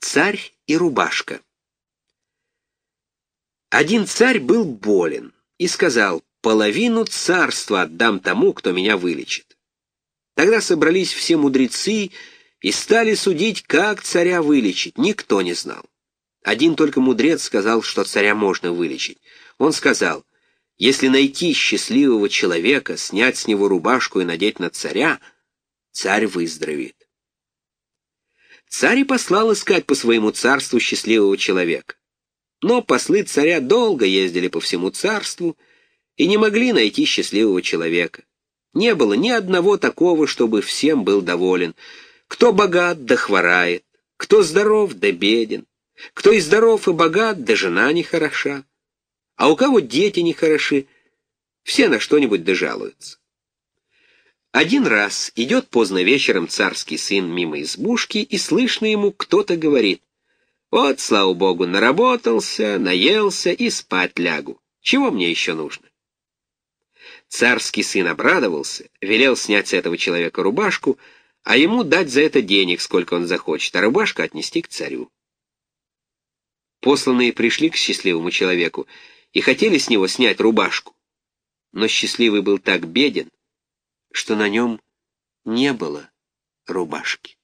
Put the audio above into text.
Царь и рубашка. Один царь был болен и сказал, половину царства отдам тому, кто меня вылечит. Тогда собрались все мудрецы и стали судить, как царя вылечить. Никто не знал. Один только мудрец сказал, что царя можно вылечить. Он сказал, если найти счастливого человека, снять с него рубашку и надеть на царя, царь выздоровеет. Царь и послал искать по своему царству счастливого человека. Но послы царя долго ездили по всему царству и не могли найти счастливого человека. Не было ни одного такого, чтобы всем был доволен. Кто богат, да хворает, кто здоров, да беден, кто и здоров, и богат, да жена не хороша, а у кого дети не хороши, все на что-нибудь дожалуются. Один раз идет поздно вечером царский сын мимо избушки, и слышно ему, кто-то говорит, «Вот, слава богу, наработался, наелся и спать лягу. Чего мне еще нужно?» Царский сын обрадовался, велел снять с этого человека рубашку, а ему дать за это денег, сколько он захочет, а рубашку отнести к царю. Посланные пришли к счастливому человеку и хотели с него снять рубашку. Но счастливый был так беден, что на нем не было рубашки.